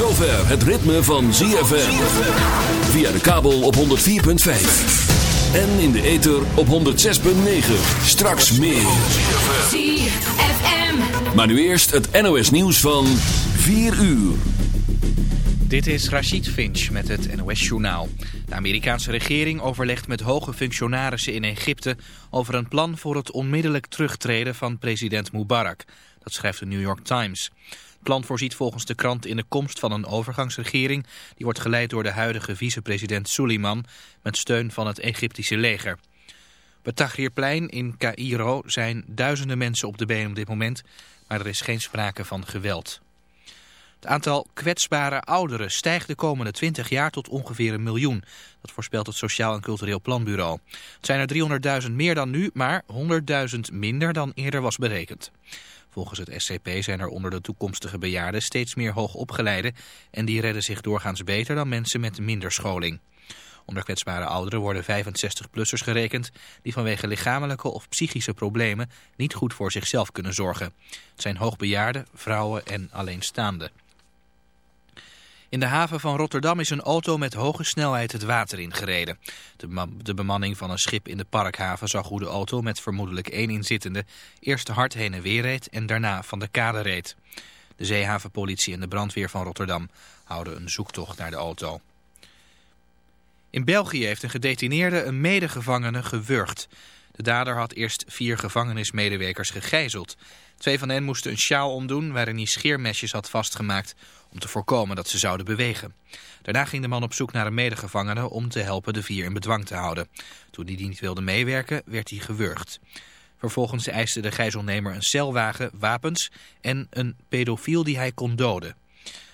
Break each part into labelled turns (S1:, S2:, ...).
S1: het ritme van ZFM. Via de kabel op 104.5. En in de ether op 106.9. Straks meer. ZFM. Maar nu eerst het NOS nieuws van 4 uur.
S2: Dit is Rachid Finch met het NOS journaal. De Amerikaanse regering overlegt met hoge functionarissen in Egypte... over een plan voor het onmiddellijk terugtreden van president Mubarak. Dat schrijft de New York Times. Het plan voorziet volgens de krant in de komst van een overgangsregering. Die wordt geleid door de huidige vicepresident Suleiman met steun van het Egyptische leger. Op het Tahrirplein in Cairo zijn duizenden mensen op de been op dit moment, maar er is geen sprake van geweld. Het aantal kwetsbare ouderen stijgt de komende 20 jaar tot ongeveer een miljoen. Dat voorspelt het Sociaal en Cultureel Planbureau. Het zijn er 300.000 meer dan nu, maar 100.000 minder dan eerder was berekend. Volgens het SCP zijn er onder de toekomstige bejaarden steeds meer hoogopgeleiden en die redden zich doorgaans beter dan mensen met minder scholing. Onder kwetsbare ouderen worden 65-plussers gerekend die vanwege lichamelijke of psychische problemen niet goed voor zichzelf kunnen zorgen. Het zijn hoogbejaarden, vrouwen en alleenstaanden. In de haven van Rotterdam is een auto met hoge snelheid het water ingereden. De, de bemanning van een schip in de parkhaven zag hoe de auto met vermoedelijk één inzittende eerst hard heen en weer reed en daarna van de kade reed. De zeehavenpolitie en de brandweer van Rotterdam houden een zoektocht naar de auto. In België heeft een gedetineerde een medegevangene gewurgd. De dader had eerst vier gevangenismedewerkers gegijzeld. Twee van hen moesten een sjaal omdoen waarin hij scheermesjes had vastgemaakt om te voorkomen dat ze zouden bewegen. Daarna ging de man op zoek naar een medegevangene om te helpen de vier in bedwang te houden. Toen hij niet wilde meewerken, werd hij gewurgd. Vervolgens eiste de gijzelnemer een celwagen, wapens en een pedofiel die hij kon doden.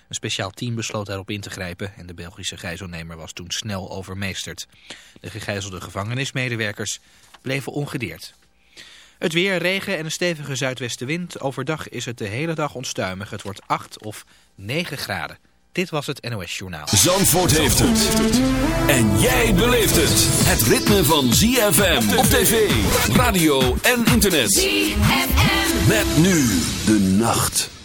S2: Een speciaal team besloot daarop in te grijpen en de Belgische gijzelnemer was toen snel overmeesterd. De gegijzelde gevangenismedewerkers bleven ongedeerd. Het weer, regen en een stevige zuidwestenwind. Overdag is het de hele dag onstuimig. Het wordt 8 of 9 graden. Dit was het NOS Journaal.
S1: Zandvoort heeft het. En jij beleeft het. Het ritme van ZFM op tv, radio en internet. ZFM. Met nu de nacht.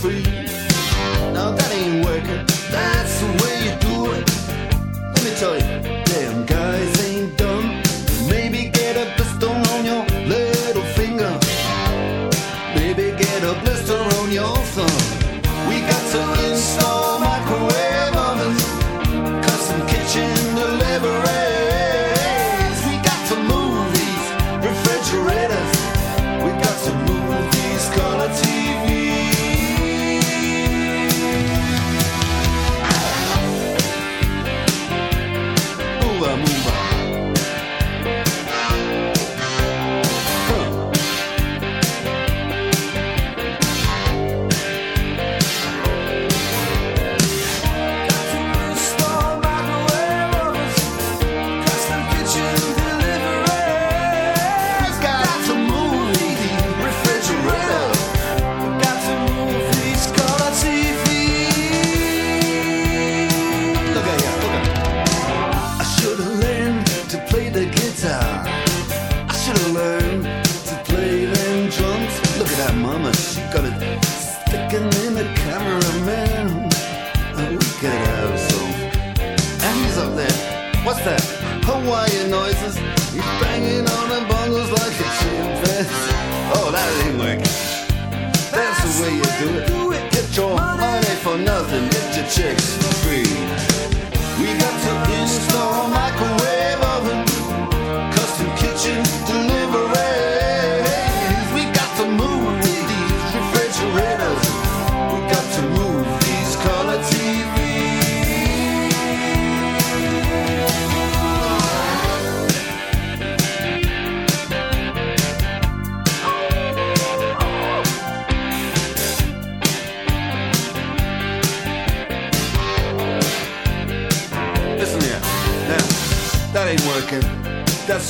S3: free.
S4: Now
S5: that ain't working, that's the way you do it. Let me tell you. your chicks free. We got to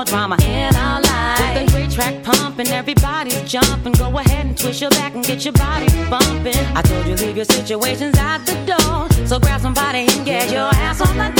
S5: more drama in our lives. With the great track pumping, everybody's jumping. Go ahead and twist your back and get your body bumping. I told you leave your situations at the door, so grab somebody and get your ass on the floor.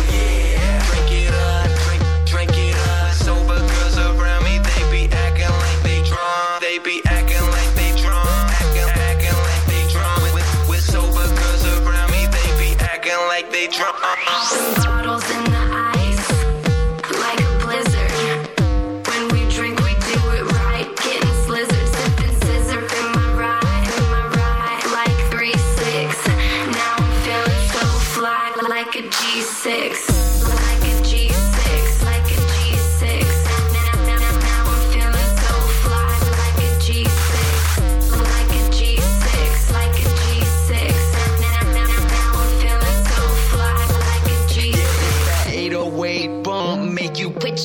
S6: Bye.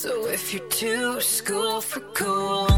S7: So if you're too school for cool,